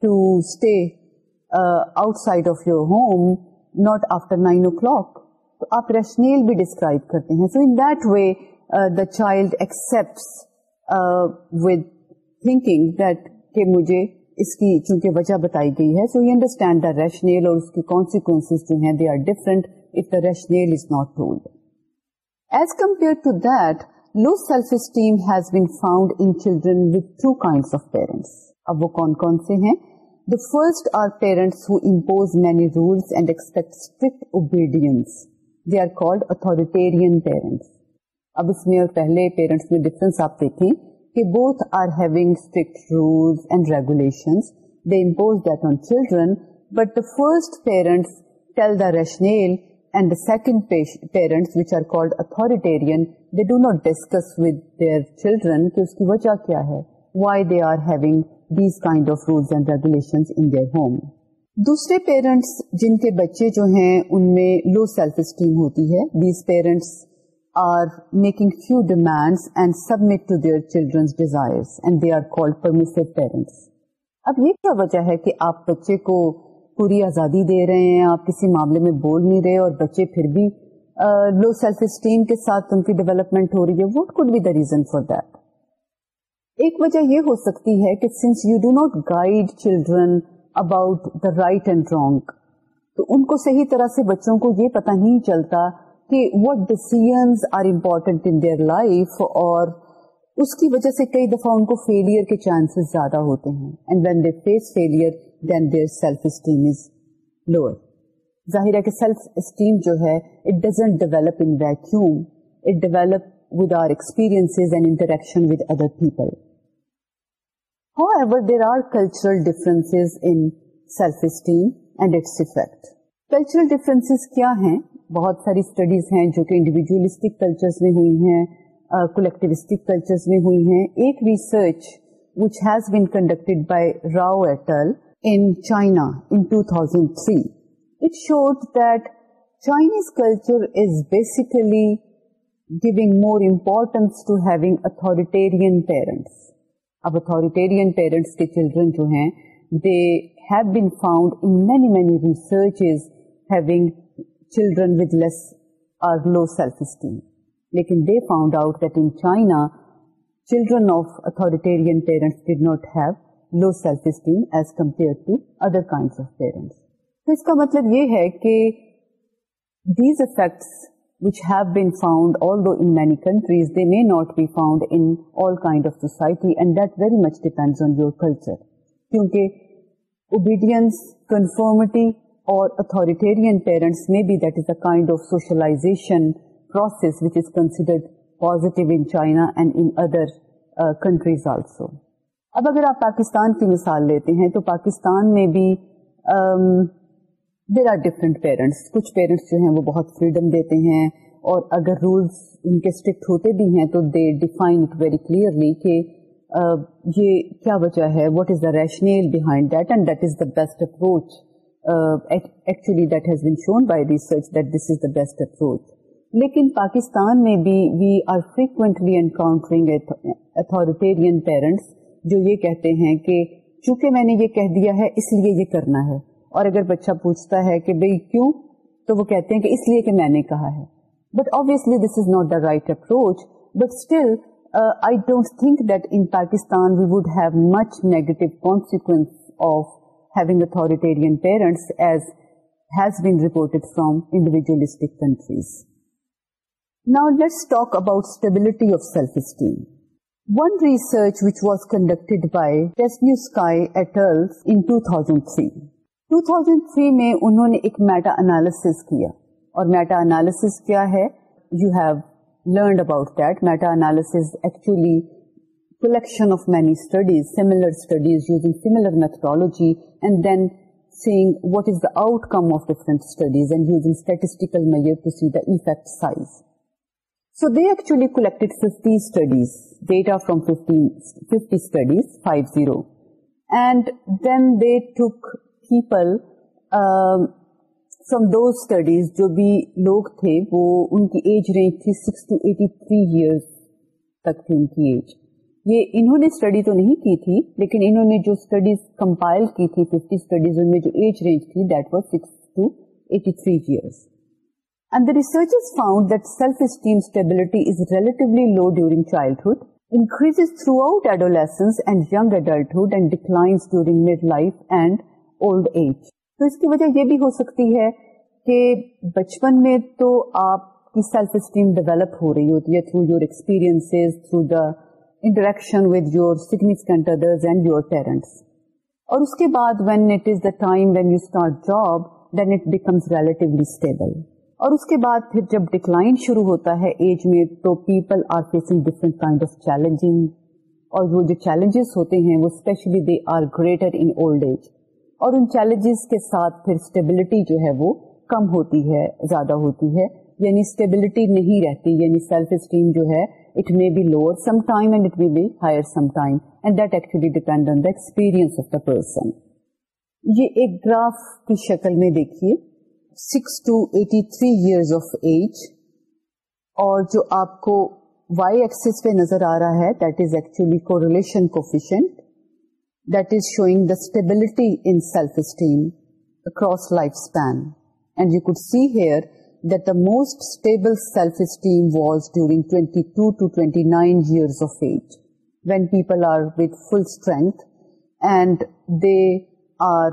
to stay outside of your home not after nine o'clock تو آپ ریشنیل بھی ڈسکرائب کرتے ہیں so in they the child accept wait کے مجھے اس کی وجہ بتائی گئی ہے سو انڈرسٹینڈ دا ریشنیل اور اس کی کانسیکوینس جو ہیں they are different not told as compare of parents اب وہ کون کون سے ہیں first are parents many rules authoritarian rules regulations on first parents and the second parents which are called authoritarian discuss with their اس کی وجہ کیا ہے why they having these kind of rules and regulation انم دوسرے parents جن کے بچے جو ہیں ان میں لو سیلف اسٹیم ہوتی ہے these parents parents are are making few demands and and submit to their childrens they called permissive اب یہ کیا وجہ ہے کہ آپ بچے کو پوری آزادی دے رہے ہیں آپ کسی معاملے میں بول نہیں رہے اور بچے پھر بھی لو سیلف اسٹیم کے ساتھ ان کی ڈیولپمنٹ ہو رہی ہے what could be the reason for that ایک وجہ یہ ہو سکتی ہے کہ since you do not guide children about the right and wrong تو ان کو صحیح طرح سے بچوں کو یہ پتہ نہیں چلتا کہ what decisions are important in their life اور اس کی وجہ سے کئی دفعہ ان کو فیلئر کے چانسز زیادہ ہوتے ہیں and when they face failure then their self esteem is lower ظاہر ہے کہ سیلف اسٹیم جو ہے it doesn't develop in vacuum it develop with our experience and interaction with other people however cultural difference cultural difference کیا ہیں بہت ساری studies ہیں جو کہ انڈیویژلسٹک میں ہوئی ہیں کولیکٹیوسٹک میں ہوئی ہیں ایک ریسرچ ویز بیٹی by Rao et al that Chinese culture is basically اس کا مطلب یہ ہے کہ these effects which have been فاؤنڈیز of society and that very much depend on your culture کیونکہ اوبیڈینس کنفارمیٹی اور اتوریٹیرئن پیرنٹس میں بھی that is a kind of socialization process which is consider under countries also اب اگر آپ پاکستان کی مثال لیتے ہیں تو پاکستان میں بھی دیر آر ڈفرنٹ پیرنٹس کچھ پیرنٹس جو ہیں وہ بہت فریڈم دیتے ہیں اور اگر رولس ان کے اسٹرکٹ ہوتے بھی ہیں تو they define it very clearly کہ یہ کیا وجہ ہے what is the behind that and that is the best approach actually that has been shown by research that this is the best approach لیکن پاکستان میں بھی we are frequently encountering authoritarian parents جو یہ کہتے ہیں کہ چونکہ میں نے یہ کہہ دیا ہے اس لیے یہ کرنا ہے اور اگر بچہ پوچھتا ہے کہ بھائی کیوں تو وہ کہتے ہیں کہ اس لیے کہ میں نے کہا ہے but obviously this is not the right approach but still I don't think that in Pakistan we would have much negative consequence of having authoritarian parents as has been report from individualistic countries نا let talk about self esteem one research was conducted by ڈیسنیؤزنڈ three 2003 میں انہوں نے ایک meta میٹاس کیا اور meta meta کیا ہے you have learned about that actually outcome of differential 50 studies, 5-0. And then they took people from دو ان کی ایج رینج تھی six to eighty three years تک تھی ان کی ایج یہ انہوں نے اسٹڈی تو نہیں کی تھی لیکن انہوں نے جو اسٹڈیز کمپائل کی تھی تھی ففٹی اسٹڈیز ان میں جو age range that was six to eighty three years and the research found that self esteem stability is relatively low during childhood increase throughout adolescence young adulthood during mayor life and old age تو اس کی وجہ یہ بھی ہو سکتی ہے کہ بچپن میں تو آپ کی سیلف اسٹیم ڈیولپ ہو رہی ہوتی ہے through your experience through the interaction with your and your parents اور اس کے بعد when it is the time when you start job then it becomes relatively stable اور اس کے بعد پھر جب ڈکلائن شروع ہوتا ہے ایج میں تو people are facing different kind of challenging اور وہ جو چیلنجز ہوتے ہیں وہ especially they are greater in old age اور ان چیلنجز کے ساتھ پھر اسٹیبلٹی جو ہے وہ کم ہوتی ہے زیادہ ہوتی ہے یعنی اسٹیبلٹی نہیں رہتی یعنی سیلف اسٹیم جو ہے it may be lower some time and it may be higher some time and that actually depend on the experience of the person یہ ایک گراف کی شکل میں دیکھیے six to eighty three years of age اور جو آپ کو وائی ایکسس پہ نظر آ رہا ہے that is actually correlation coefficient stability in self esteem across life span and you care are with full strength and they are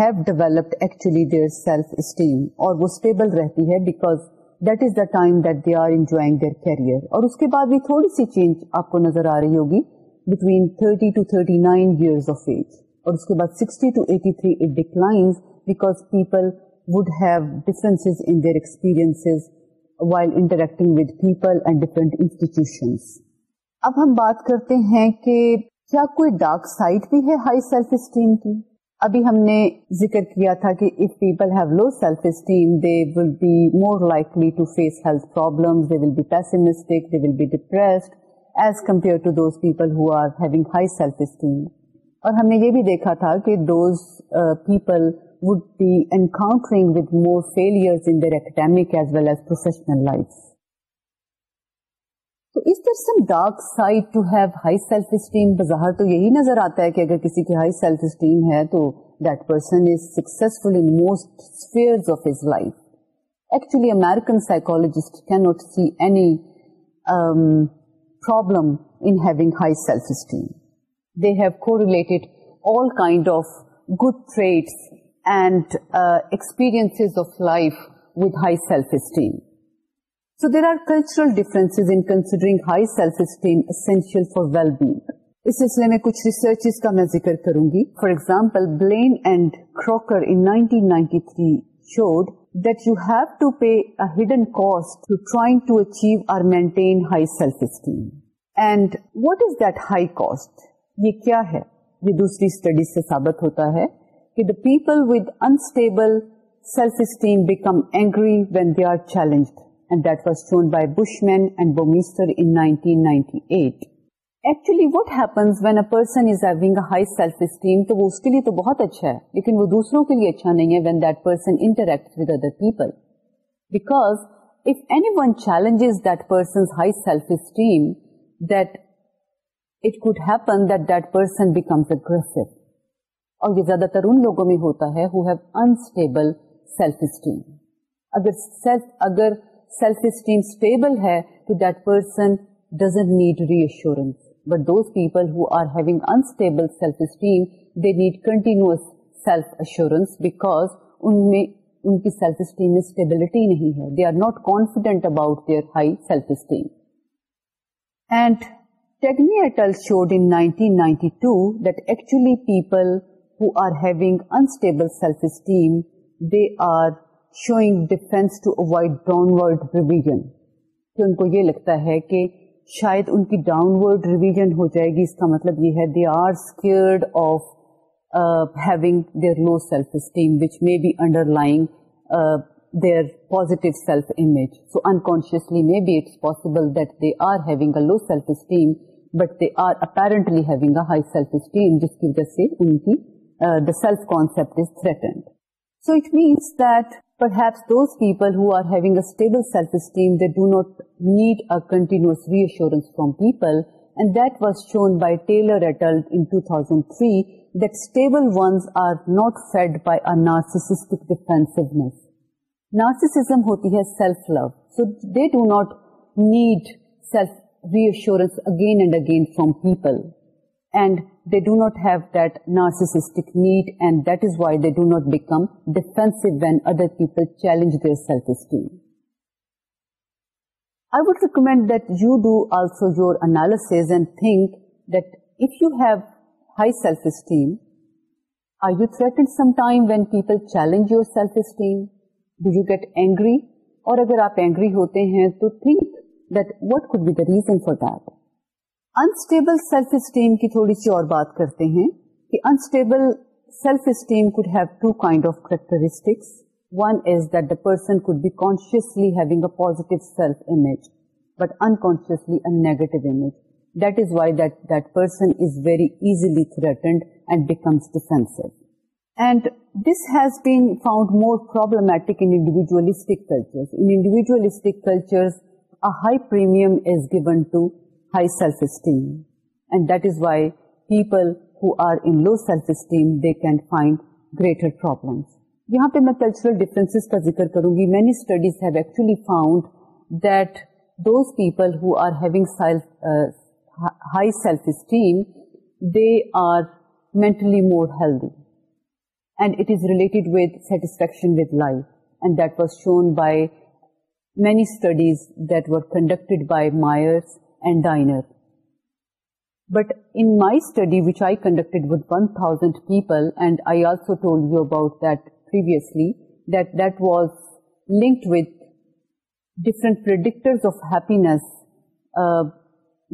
have developed actually their esteem اور وہ اسٹیبل رہتی ہے because that is the time they are enjoying their career اور اس کے بعد بھی تھوڑی سی چینج آپ کو نظر آ رہی ہوگی اس کے بعد اب ہم بات کرتے ہیں کہ کیا کوئی ڈارک سائڈ بھی ہے ہائی سیلف اسٹیم کی ابھی ہم نے ذکر کیا تھا کہ ایز کمپیئر اور ہم نے یہ بھی دیکھا تھا کہ اگر کسی کی ہائی سیلف اسٹیم ہے تو ایکچولی امیرکن سائیکولوجسٹ کی not see any have esteem they have کو good all kind of good traits of life with high self esteem so there are cultural in considering high self esteem essential for well being اس سلسلے میں کچھ research کا میں ذکر کروں گی for example billion and ninety three should maintain high self esteem and what is that high cost یہ کیا ہے یہ دوسری اسٹڈی سے ثابت ہوتا ہے کہ the people with unstable self esteem become angry when they are challenge and that was shown by Bushman and Baumeister ninety eight actually what happens when a person is having a high self esteem تو وہ اس کے لیے تو بہت اچھا ہے لیکن وہ دوسروں کے لیے اچھا نہیں ہے when that person interact with other people because of any one challenges that that that that persons high self esteem it could happen person aggressive اور یہ زیادہ تر ان لوگوں میں ہوتا ہے who have unstable self self self esteem esteem اگر اگر اسٹیبل ہے تو that person need reassurance but میں اسٹیبلٹی نہیں ہے ان کو یہ لگتا ہے کہ شاید ان کی ڈاؤن ورڈ ریویژن ہو جائے گی اس کا مطلب یہ ہے they are scared of having their low self esteem which may be underlying their positive self image so unconsciously may be it's possible that they are having a low self esteem but they are apparently having a high self esteem جس کی وجہ سے ان کی the self concept is threatened so it means that پر ہیلو not need اینٹینس was shown by Taylor once are not said by are ناسٹک defence narcissism ہوتی ہے self love so they do not need self reassurance again and again from people and they do not have that narcissist need and that is why they do not become defence when other people challenge their I would recommend you do also your انس and think that if you have high self esteem I you threat sometime challenge your self esteem you get angry اور اگر آپ angry ہوتے ہیں to think that what could be the reason for their unstable self esteem کی تھوڑی سی اور بات کرتے ہیں کہ unstable self esteem could have two kind of characteristics one is that that the person could be consciously having a self image image but unconsciously negative is why that that person is very easily threatened and becomes defensive and this has been found more problematic individualistic individualistic culture culture high premium is given to high self-esteem. And that is why people who are in low self-esteem, they can find greater problems. یہاں پہ میں cultural difference کا ذکر کروں گی many studies have actually found that those people who are having high self esteem they are mentally more healthy and it is related with satisfaction with life and that was shown by many studies that were conducted by Myers but انائیڈیچ آئیڈنڈ پیپلو told you absolute ویڈکٹر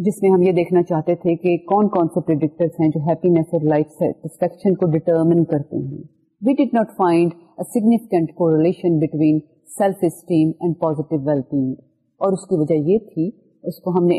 جس میں ہم یہ دیکھنا چاہتے تھے کہ کون کون سے جو سیٹسفیکشن کو ڈیٹرمن کرتے ہیں relation between self esteem and positive well پیم اور اس کی وجہ یہ تھی اس کو ہم نے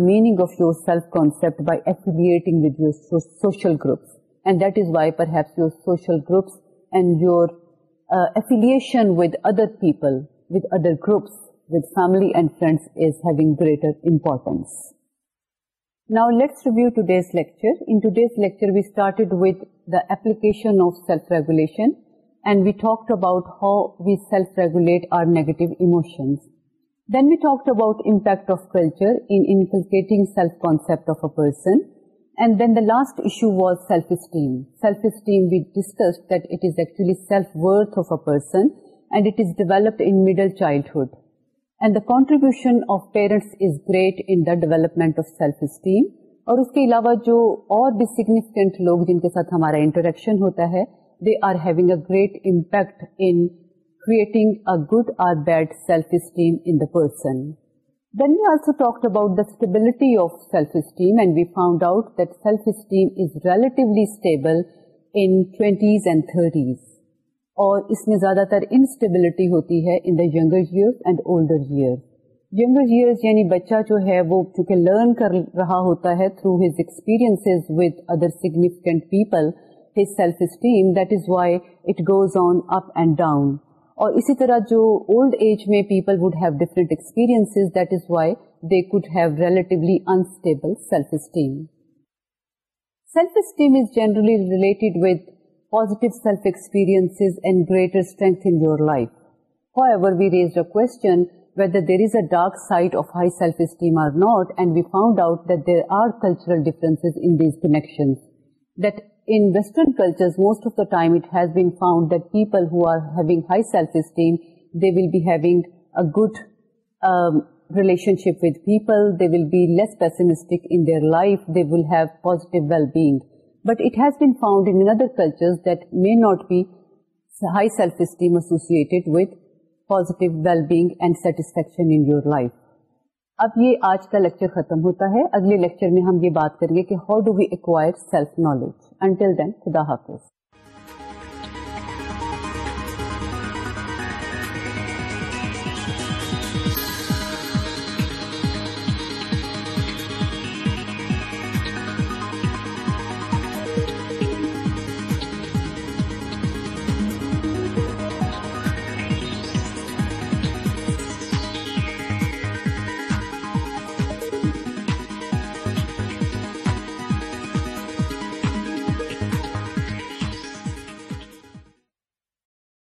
meaning of your self concept by اکیلٹنگ social groups and that is why پر ہیوسل groups and your uh, affiliation with other people, with other groups, with family and friends is having greater importance. Now let's review today's lecture. In today's lecture, we started with the application of self-regulation, and we talked about how we self-regulate our negative emotions. Then we talked about impact of culture in inculcating self-concept of a person. And then the last issue was self esteem self esteem we discuss worth of a person and it developed childhood and the contribution development of self esteem اور اس کے علاوہ جو اور بھی significant لوگ جن کے ساتھ ہمارا انٹریکشن ہوتا ہے they are having a great impact in creating good اور بیڈ سیلف اسٹیم انسن then we also talk about out self اسٹیملیز اور اس میں زیادہ تر انسٹیبلٹی ہوتی ہے بچہ جو ہے وہ چونکہ لرن کر رہا ہوتا ہے through his experience with other fellows self esteem that is why it goes on up and down اور اسی طرح جو اولڈ ایج میں people would have different experience that is why they could have relatively unstable self esteem self esteem is generally related with positive self experience and greater strength in your life how ever we raise a question whether there is a dark side of high self esteem are not and we found out that there are cultural difference in these connection that in Western cultures, most of the time it has been found that people who are having high self-esteem, they will be having a good um, relationship with people, they will be less pessimistic in their life, they will have positive well-being. But it has been found in other cultures that may not be high self-esteem associated with positive well-being and satisfaction in your life. اب یہ آج کا lecture ختم ہوتا ہے اگلے lecture میں ہم یہ بات کریں گے کہ how do we acquire self knowledge until then خدا حافظ